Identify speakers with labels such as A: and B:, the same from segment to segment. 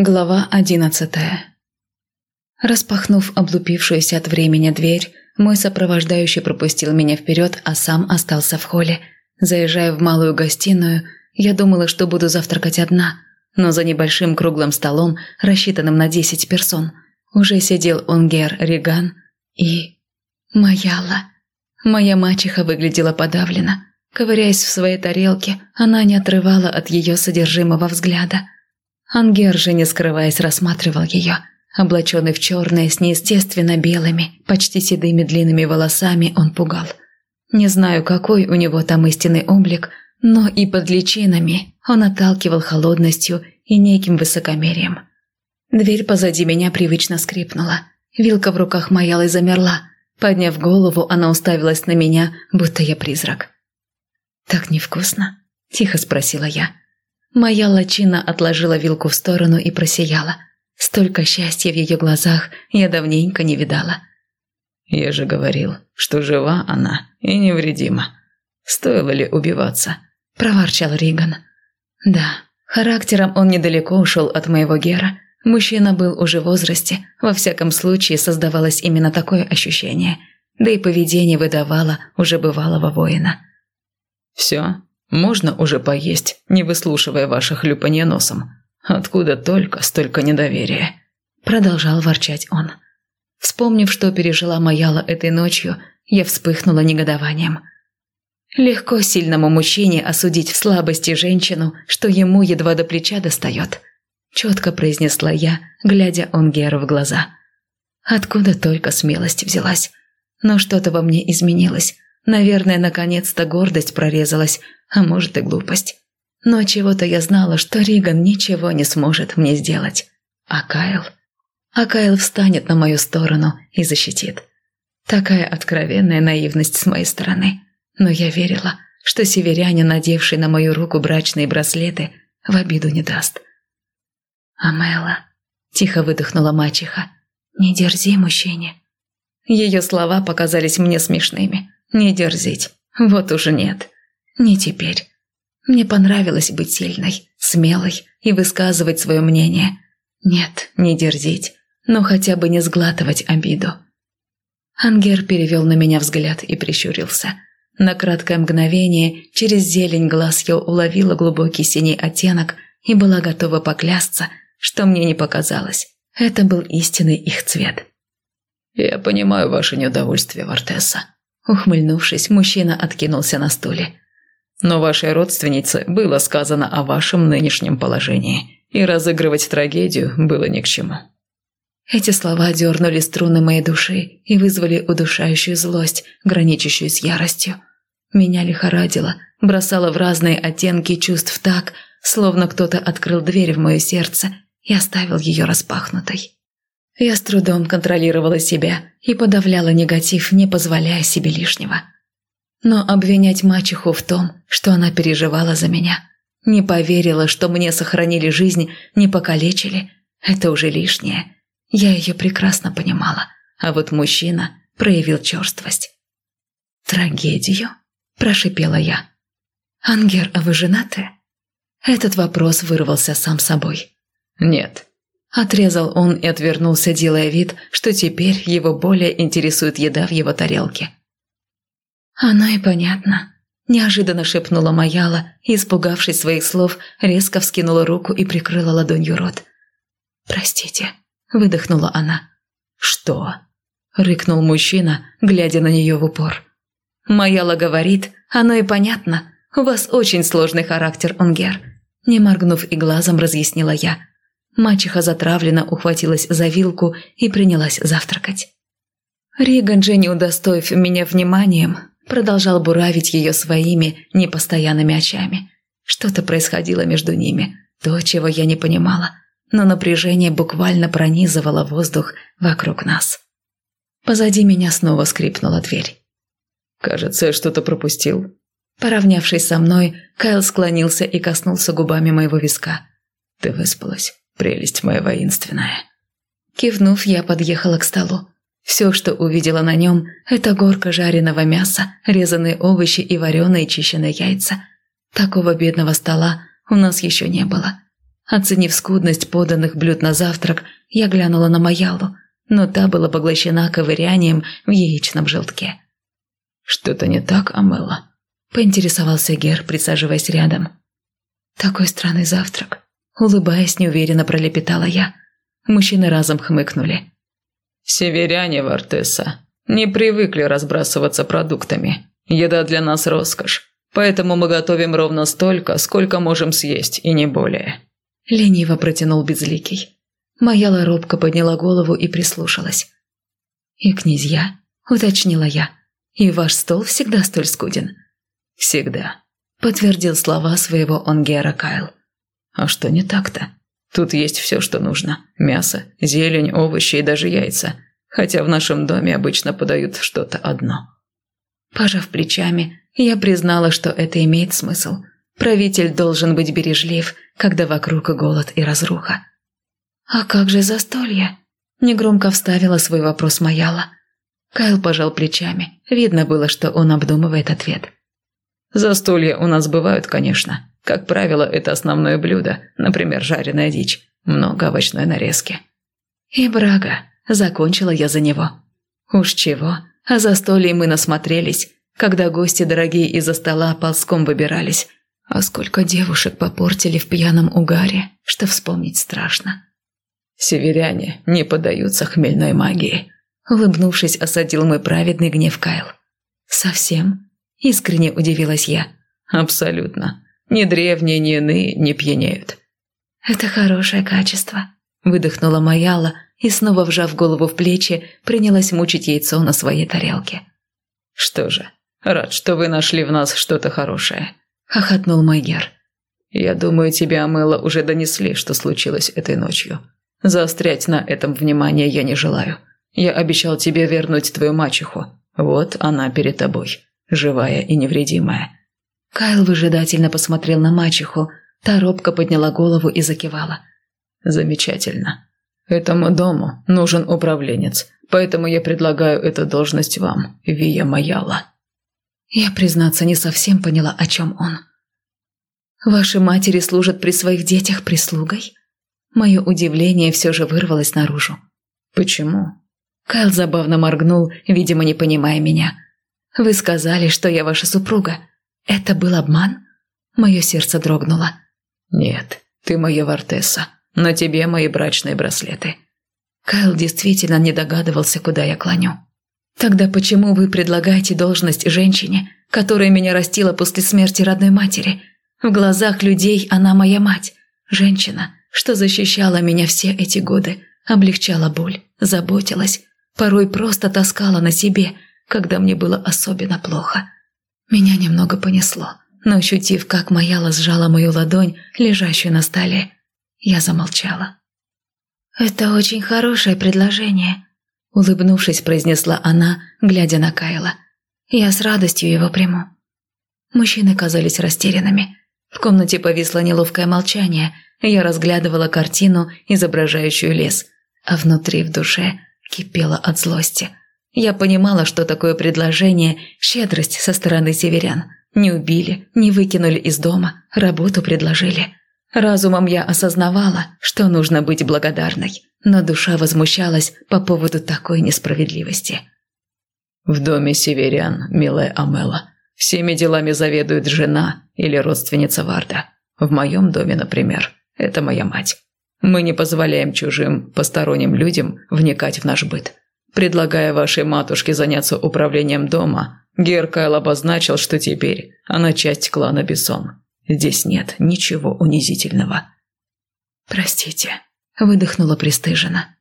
A: Глава одиннадцатая Распахнув облупившуюся от времени дверь, мой сопровождающий пропустил меня вперед, а сам остался в холле. Заезжая в малую гостиную, я думала, что буду завтракать одна, но за небольшим круглым столом, рассчитанным на десять персон, уже сидел Онгер Риган и... Маяла. Моя мачеха выглядела подавлена. Ковыряясь в своей тарелке, она не отрывала от ее содержимого взгляда – Ангер же, не скрываясь, рассматривал ее. Облаченный в черное с неестественно белыми, почти седыми длинными волосами, он пугал. Не знаю, какой у него там истинный облик, но и под личинами он отталкивал холодностью и неким высокомерием. Дверь позади меня привычно скрипнула. Вилка в руках Маялы замерла. Подняв голову, она уставилась на меня, будто я призрак. «Так невкусно?» – тихо спросила я. Моя лачина отложила вилку в сторону и просияла. Столько счастья в ее глазах я давненько не видала.
B: «Я же говорил, что жива она и невредима. Стоило ли убиваться?»
A: – проворчал Риган. «Да, характером он недалеко ушел от моего Гера. Мужчина был уже в возрасте, во всяком случае создавалось именно такое ощущение. Да и поведение выдавало уже бывалого воина».
B: «Все, можно уже поесть, не выслушивая ваше хлюпанье носом. Откуда только столько недоверия?»
A: Продолжал ворчать он. Вспомнив, что пережила Маяла этой ночью, я вспыхнула негодованием. Легко сильному мужчине осудить в слабости женщину, что ему едва до плеча достает. Четко произнесла я, глядя Онгеру в глаза. Откуда только смелость взялась. Но что-то во мне изменилось. Наверное, наконец-то гордость прорезалась, а может и глупость. Но чего-то я знала, что Риган ничего не сможет мне сделать. А Кайл? А Кайл встанет на мою сторону и защитит. Такая откровенная наивность с моей стороны. Но я верила, что северянин, надевший на мою руку брачные браслеты, в обиду не даст. «Амела», – тихо выдохнула мачеха, – «не дерзи мужчине». Ее слова показались мне смешными. «Не дерзить. Вот уже нет». Не теперь. Мне понравилось быть сильной, смелой и высказывать свое мнение. Нет, не дерзить, но хотя бы не сглатывать обиду. Ангер перевел на меня взгляд и прищурился. На краткое мгновение через зелень глаз я уловила глубокий синий оттенок и была готова поклясться, что мне не показалось. Это был истинный их цвет.
B: «Я понимаю ваше неудовольствие, Вартесса».
A: Ухмыльнувшись, мужчина откинулся на стуле.
B: Но вашей родственнице было сказано о вашем нынешнем положении, и разыгрывать трагедию было ни к чему».
A: Эти слова дернули струны моей души и вызвали удушающую злость, граничащую с яростью. Меня лихорадило, бросало в разные оттенки чувств так, словно кто-то открыл дверь в мое сердце и оставил ее распахнутой. Я с трудом контролировала себя и подавляла негатив, не позволяя себе лишнего. Но обвинять мачеху в том, что она переживала за меня, не поверила, что мне сохранили жизнь, не покалечили, это уже лишнее. Я ее прекрасно понимала, а вот мужчина проявил черствость. «Трагедию?» – прошипела я. «Ангер, а вы женаты?» Этот вопрос вырвался сам собой.
B: «Нет».
A: Отрезал он и отвернулся, делая вид, что теперь его более интересует еда в его тарелке. «Оно и понятно», – неожиданно шепнула Маяла испугавшись своих слов, резко вскинула руку и прикрыла ладонью рот. «Простите», – выдохнула она.
B: «Что?»
A: – рыкнул мужчина, глядя на нее в упор. «Маяла говорит, оно и понятно. У вас очень сложный характер, Онгер», – не моргнув и глазом разъяснила я. Мачеха затравленно ухватилась за вилку и принялась завтракать. Риган же, не удостоив меня вниманием, продолжал буравить ее своими непостоянными очами. Что-то происходило между ними, то, чего я не понимала, но напряжение буквально пронизывало воздух вокруг нас. Позади меня снова скрипнула дверь.
B: «Кажется, я что-то пропустил».
A: Поравнявшись со мной, Кайл склонился и коснулся губами моего виска.
B: «Ты выспалась, прелесть моя воинственная».
A: Кивнув, я подъехала к столу. Все, что увидела на нем, это горка жареного мяса, резанные овощи и вареные чищенные яйца. Такого бедного стола у нас еще не было. Оценив скудность поданных блюд на завтрак, я глянула на Маялу, но та была поглощена ковырянием в яичном желтке.
B: «Что-то не так, Амела?»
A: – поинтересовался Гер, присаживаясь рядом. «Такой странный завтрак», – улыбаясь, неуверенно пролепетала я. Мужчины разом хмыкнули.
B: «Северяне, Вартеса, не привыкли разбрасываться продуктами. Еда для нас роскошь, поэтому мы готовим ровно столько, сколько можем съесть, и не более».
A: Лениво протянул Безликий. Моя робко подняла голову и прислушалась. «И князья?» – уточнила я. «И ваш стол всегда столь скуден?»
B: «Всегда», –
A: подтвердил слова своего Онгера Кайл.
B: «А что не так-то? Тут есть все, что нужно. Мясо, зелень, овощи и даже яйца. Хотя в нашем доме обычно подают что-то одно».
A: Пожав плечами, я признала, что это имеет смысл. Правитель должен быть бережлив, когда вокруг голод и разруха. «А как же застолье?» – негромко вставила свой вопрос Маяла. Кайл пожал плечами. Видно было, что он обдумывает ответ.
B: «Застолья у нас бывают, конечно. Как правило, это основное блюдо, например, жареная дичь, много овощной нарезки».
A: «И брага», – закончила я за него. «Уж чего, а застолье мы насмотрелись, когда гости дорогие из-за стола ползком выбирались. А сколько девушек попортили в пьяном угаре, что вспомнить страшно».
B: «Северяне не поддаются хмельной магии», –
A: улыбнувшись, осадил мой праведный гнев Кайл. «Совсем?» Искренне удивилась я.
B: «Абсолютно. Ни древние, ни иные не пьянеют».
A: «Это хорошее качество», – выдохнула Маяла и, снова вжав голову в плечи, принялась мучить яйцо на своей тарелке.
B: «Что же, рад, что вы нашли в нас что-то хорошее», –
A: хохотнул Майер.
B: «Я думаю, тебе, Амела, уже донесли, что случилось этой ночью. Заострять на этом внимание я не желаю. Я обещал тебе вернуть твою мачеху. Вот она перед тобой живая и невредимая.
A: Кайл выжидательно посмотрел на мачеху, та робко подняла голову и закивала.
B: «Замечательно. Этому дому нужен управленец, поэтому я предлагаю эту должность вам, Вия Маяла».
A: Я, признаться, не совсем поняла, о чем он. «Ваши матери служат при своих детях прислугой?» Мое удивление все же вырвалось наружу.
B: «Почему?»
A: Кайл забавно моргнул, видимо, не понимая меня. Вы сказали, что я ваша супруга. Это был обман? Мое сердце дрогнуло.
B: Нет, ты моя Вартесса, но тебе мои брачные браслеты.
A: Кайл действительно не догадывался, куда я клоню. Тогда почему вы предлагаете должность женщине, которая меня растила после смерти родной матери? В глазах людей она моя мать, женщина, что защищала меня все эти годы, облегчала боль, заботилась, порой просто таскала на себе – когда мне было особенно плохо. Меня немного понесло, но ощутив, как Маяла сжала мою ладонь, лежащую на столе, я замолчала. «Это очень хорошее предложение», – улыбнувшись, произнесла она, глядя на Кайла. «Я с радостью его приму». Мужчины казались растерянными. В комнате повисло неловкое молчание, я разглядывала картину, изображающую лес, а внутри в душе кипела от злости – я понимала, что такое предложение – щедрость со стороны северян. Не убили, не выкинули из дома, работу предложили. Разумом я осознавала, что нужно быть благодарной, но душа возмущалась по поводу такой несправедливости.
B: «В доме северян, милая Амела, всеми делами заведует жена или родственница Варда. В моем доме, например, это моя мать. Мы не позволяем чужим, посторонним людям вникать в наш быт. Предлагая вашей матушке заняться управлением дома, Геркайл обозначил, что теперь она часть клана Бессон. Здесь нет ничего унизительного.
A: «Простите», – выдохнула пристыженно.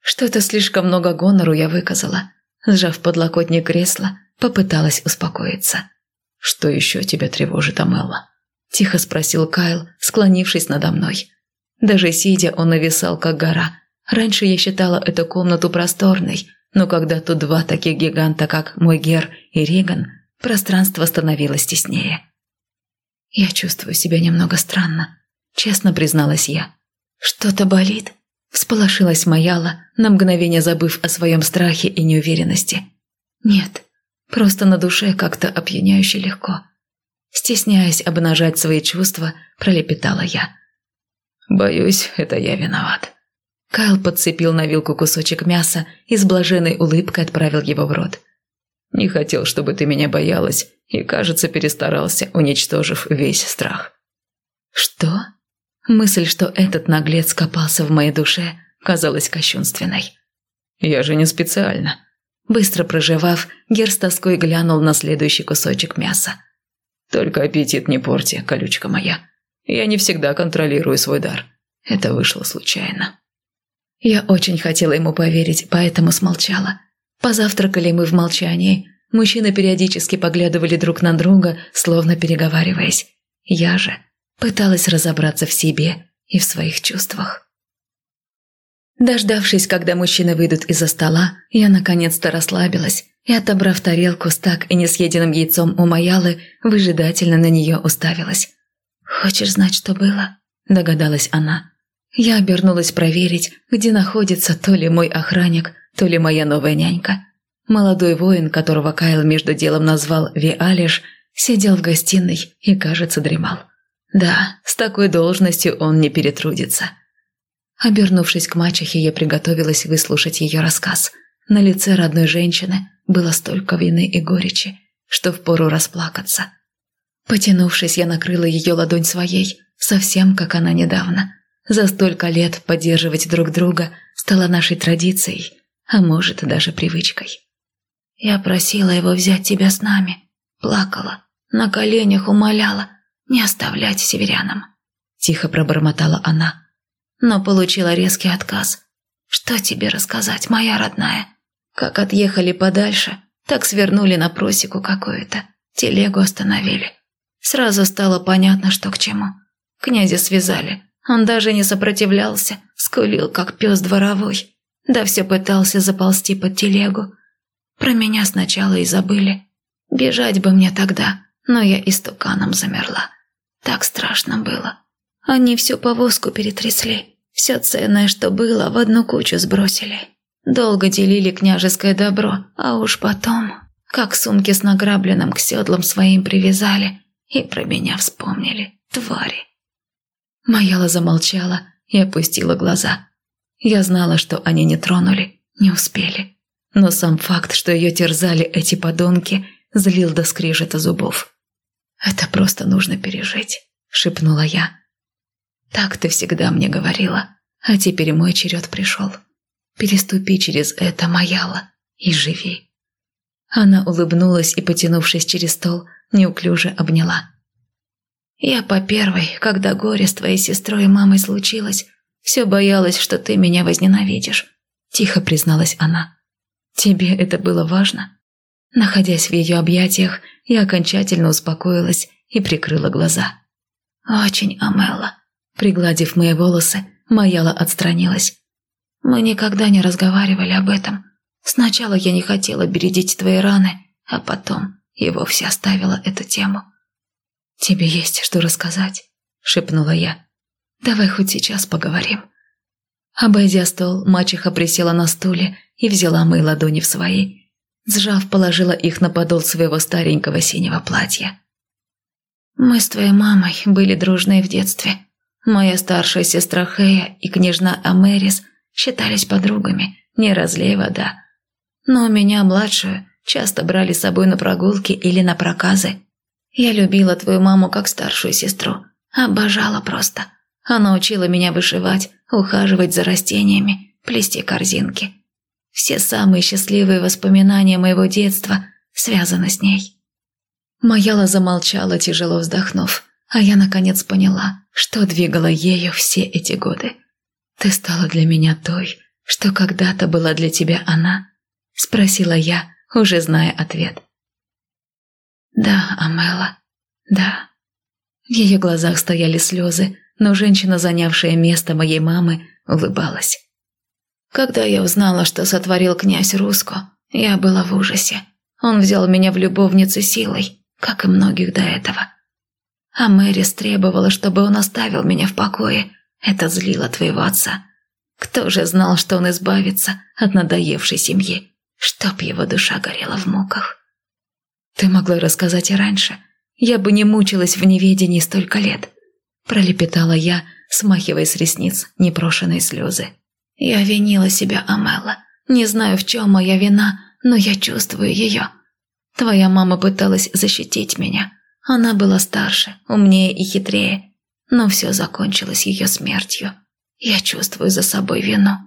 A: «Что-то слишком много гонору я выказала». Сжав подлокотник кресла, попыталась успокоиться.
B: «Что еще тебя тревожит, Амелла?»
A: – тихо спросил Кайл, склонившись надо мной. Даже сидя, он нависал, как гора, Раньше я считала эту комнату просторной, но когда тут два таких гиганта, как мой Гер и Риган, пространство становилось теснее. «Я чувствую себя немного странно», – честно призналась я. «Что-то болит?» – всполошилась Маяла, на мгновение забыв о своем страхе и неуверенности. «Нет, просто на душе как-то опьяняюще легко». Стесняясь обнажать свои чувства, пролепетала я.
B: Боюсь, это я виноват.
A: Кайл подцепил на вилку кусочек мяса и с блаженной улыбкой отправил его в рот.
B: Не хотел, чтобы ты меня боялась, и, кажется, перестарался, уничтожив весь страх.
A: Что? Мысль, что этот наглец копался в моей душе, казалась кощунственной.
B: Я же не специально.
A: Быстро проживав, Гер с тоской глянул на следующий кусочек мяса.
B: Только аппетит не порти, колючка моя. Я не всегда контролирую свой дар. Это вышло случайно.
A: Я очень хотела ему поверить, поэтому смолчала. Позавтракали мы в молчании. Мужчины периодически поглядывали друг на друга, словно переговариваясь. Я же пыталась разобраться в себе и в своих чувствах. Дождавшись, когда мужчины выйдут из-за стола, я наконец-то расслабилась и, отобрав тарелку с так и не съеденным яйцом у Маялы, выжидательно на нее уставилась. «Хочешь знать, что было?» – догадалась она. Я обернулась проверить, где находится то ли мой охранник, то ли моя новая нянька. Молодой воин, которого Кайл между делом назвал Виалиш, сидел в гостиной и, кажется, дремал. Да, с такой должностью он не перетрудится. Обернувшись к мачехе, я приготовилась выслушать ее рассказ. На лице родной женщины было столько вины и горечи, что впору расплакаться. Потянувшись, я накрыла ее ладонь своей, совсем как она недавно. За столько лет поддерживать друг друга стало нашей традицией, а может, даже привычкой. Я просила его взять тебя с нами, плакала, на коленях умоляла не оставлять северянам. Тихо пробормотала она, но получила резкий отказ. Что тебе рассказать, моя родная? Как отъехали подальше, так свернули на просеку какую-то, телегу остановили. Сразу стало понятно, что к чему. Князя связали, он даже не сопротивлялся, скулил, как пес дворовой. Да все пытался заползти под телегу. Про меня сначала и забыли. Бежать бы мне тогда, но я истуканом замерла. Так страшно было. Они всю повозку перетрясли. Все ценное, что было, в одну кучу сбросили. Долго делили княжеское добро, а уж потом, как сумки с награбленным к седлам своим привязали, и про меня вспомнили, твари. Маяла замолчала и опустила глаза. Я знала, что они не тронули, не успели. Но сам факт, что ее терзали эти подонки, злил до скрежета зубов. «Это просто нужно пережить», — шепнула я. «Так ты всегда мне говорила, а теперь мой черед пришел. Переступи через это, Маяла, и живи». Она улыбнулась и, потянувшись через стол, неуклюже обняла. «Я по первой, когда горе с твоей сестрой и мамой случилось, все боялась, что ты меня возненавидишь», – тихо призналась она. «Тебе это было важно?» Находясь в ее объятиях, я окончательно успокоилась и прикрыла глаза. «Очень, Амелла». Пригладив мои волосы, Маяла отстранилась. «Мы никогда не разговаривали об этом. Сначала я не хотела бередить твои раны, а потом и вовсе оставила эту тему». «Тебе есть что рассказать?» – шепнула я. Давай хоть сейчас поговорим». Обойдя стол, мачеха присела на стуле и взяла мои ладони в свои. Сжав, положила их на подол своего старенького синего платья. «Мы с твоей мамой были дружны в детстве. Моя старшая сестра Хея и княжна Америс считались подругами, не разлей вода. Но меня, младшую, часто брали с собой на прогулки или на проказы. Я любила твою маму как старшую сестру, обожала просто». Она учила меня вышивать, ухаживать за растениями, плести корзинки. Все самые счастливые воспоминания моего детства связаны с ней. Маяла замолчала, тяжело вздохнув, а я наконец поняла, что двигало ею все эти годы. «Ты стала для меня той, что когда-то была для тебя она?» – спросила я, уже зная ответ. «Да, Амела, да». В ее глазах стояли слезы, но женщина, занявшая место моей мамы, улыбалась. Когда я узнала, что сотворил князь Руско, я была в ужасе. Он взял меня в любовницы силой, как и многих до этого. А Мэрис требовала, чтобы он оставил меня в покое. Это злило твоего отца. Кто же знал, что он избавится от надоевшей семьи, чтоб его душа горела в муках? Ты могла рассказать и раньше. Я бы не мучилась в неведении столько лет. Пролепетала я, смахивая с ресниц непрошенные слезы. «Я винила себя, Амела. Не знаю, в чем моя вина, но я чувствую ее. Твоя мама пыталась защитить меня. Она была старше, умнее и хитрее, но все закончилось ее смертью. Я чувствую за собой вину.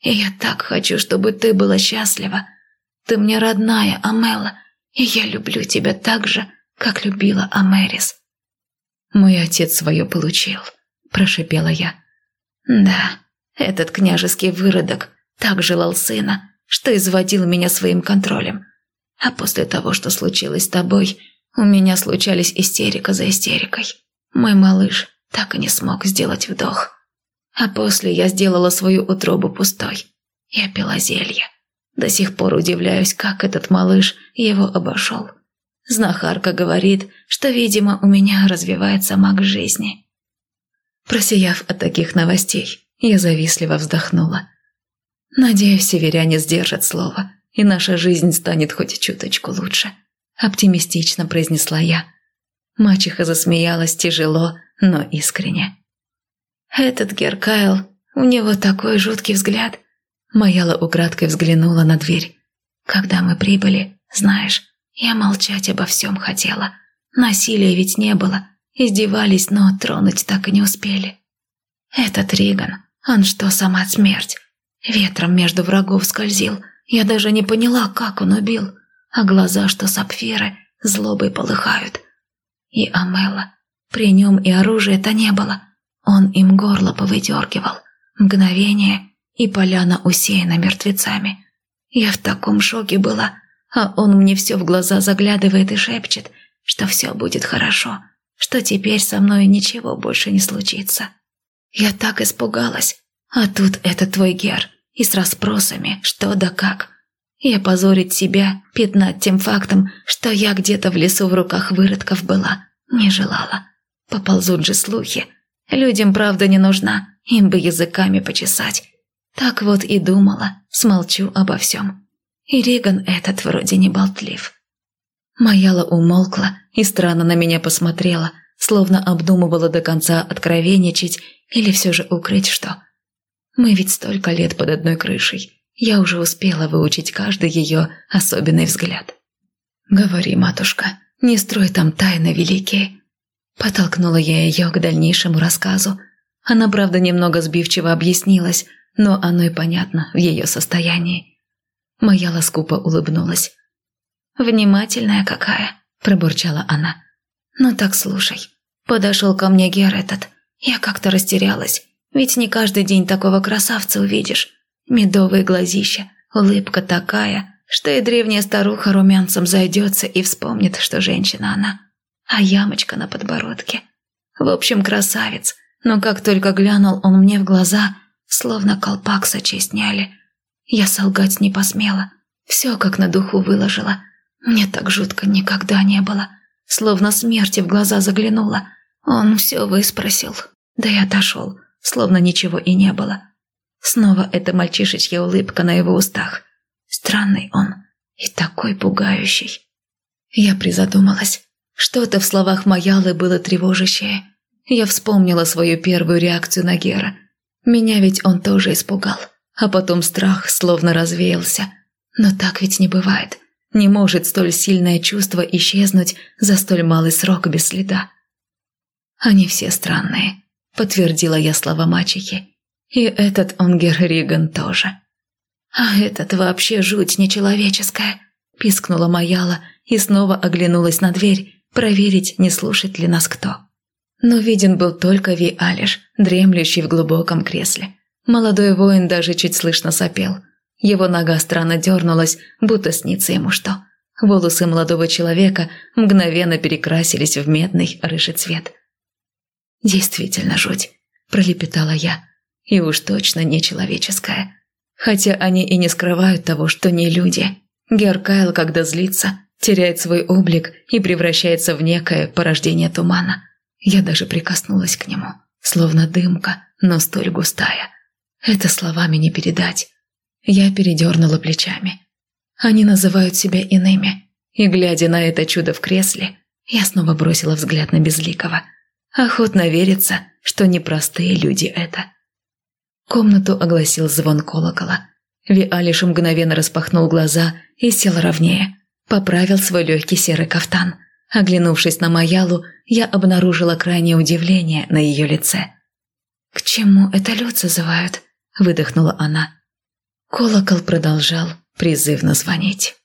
A: И я так хочу, чтобы ты была счастлива. Ты мне родная, Амела, и я люблю тебя так же, как любила Америс.
B: «Мой отец свое получил», – прошипела я.
A: «Да, этот княжеский выродок так желал сына, что изводил меня своим контролем. А после того, что случилось с тобой, у меня случались истерика за истерикой. Мой малыш так и не смог сделать вдох. А после я сделала свою утробу пустой. Я пила зелье. До сих пор удивляюсь, как этот малыш его обошел. Знахарка говорит, что, видимо, у меня развивается маг жизни.
B: Просияв от таких новостей, я завистливо вздохнула. Надеюсь, северяне сдержат слово, и наша жизнь станет хоть чуточку лучше. Оптимистично произнесла я. Мачеха засмеялась тяжело, но искренне.
A: «Этот Геркайл, у него такой жуткий взгляд».
B: Маяла украдкой взглянула на дверь.
A: «Когда мы прибыли, знаешь, я молчать обо всем хотела. Насилия ведь не было. Издевались, но тронуть так и не успели. Этот Риган, он что, сама смерть? Ветром между врагов скользил. Я даже не поняла, как он убил. А глаза, что сапфиры, злобой полыхают. И Амела. При нем и оружия-то не было. Он им горло повыдергивал. Мгновение, и поляна усеяна мертвецами. Я в таком шоке была, а он мне все в глаза заглядывает и шепчет, что все будет хорошо, что теперь со мной ничего больше не случится. Я так испугалась, а тут этот твой Гер, и с расспросами, что да как. Я позорить себя, пятнать тем фактом, что я где-то в лесу в руках выродков была, не желала. Поползут же слухи. Людям правда не нужна, им бы языками почесать. Так вот и думала, смолчу обо всем. И Риган этот вроде не болтлив.
B: Маяла умолкла и странно на меня посмотрела, словно обдумывала до конца откровенничать или все же укрыть что. Мы ведь столько лет под одной крышей. Я уже успела выучить каждый ее особенный взгляд. «Говори, матушка, не строй там тайны великие». Подтолкнула я ее к дальнейшему рассказу. Она, правда, немного сбивчиво объяснилась, но оно и понятно в ее состоянии. Моя лоскупа улыбнулась.
A: «Внимательная какая», – пробурчала она. «Ну так слушай. Подошел ко мне Гер этот. Я как-то растерялась. Ведь не каждый день такого красавца увидишь. Медовые глазища, улыбка такая, что и древняя старуха румянцем зайдется и вспомнит, что женщина она. А ямочка на подбородке. В общем, красавец. Но как только глянул он мне в глаза, словно колпак с сняли. Я солгать не посмела. Все как на духу выложила. Мне так жутко никогда не было. Словно смерти в глаза заглянула. Он все выспросил. Да и отошел, словно ничего и не было. Снова эта мальчишечья улыбка на его устах. Странный он и такой пугающий. Я призадумалась. Что-то в словах Маялы было тревожащее. Я вспомнила свою первую реакцию на Гера. Меня ведь он тоже испугал а потом страх словно развеялся. Но так ведь не бывает. Не может столь сильное чувство исчезнуть за столь малый срок без следа. «Они все странные», — подтвердила я слова мачехи. «И этот Онгер Риган тоже». «А этот вообще жуть нечеловеческая», — пискнула Маяла и снова оглянулась на дверь, проверить, не слушает ли нас кто. Но виден был только Ви Алиш, дремлющий в глубоком кресле. Молодой воин даже чуть слышно сопел. Его нога странно дернулась, будто снится ему что. Волосы молодого человека мгновенно перекрасились в медный рыжий цвет. «Действительно жуть», – пролепетала я. «И уж точно нечеловеческая. Хотя они и не скрывают того, что не люди. Геркайл, когда злится, теряет свой облик и превращается в некое порождение тумана. Я даже прикоснулась к нему, словно дымка, но столь густая. Это словами не передать. Я передернула плечами. Они называют себя иными. И, глядя на это чудо в кресле, я снова бросила взгляд на Безликого. Охотно верится, что непростые люди это. Комнату огласил звон колокола. Виалиш мгновенно распахнул глаза и сел ровнее. Поправил свой легкий серый кафтан. Оглянувшись на Маялу, я обнаружила крайнее удивление на ее лице. «К чему это люд зазывают?» – выдохнула она. Колокол продолжал призывно звонить.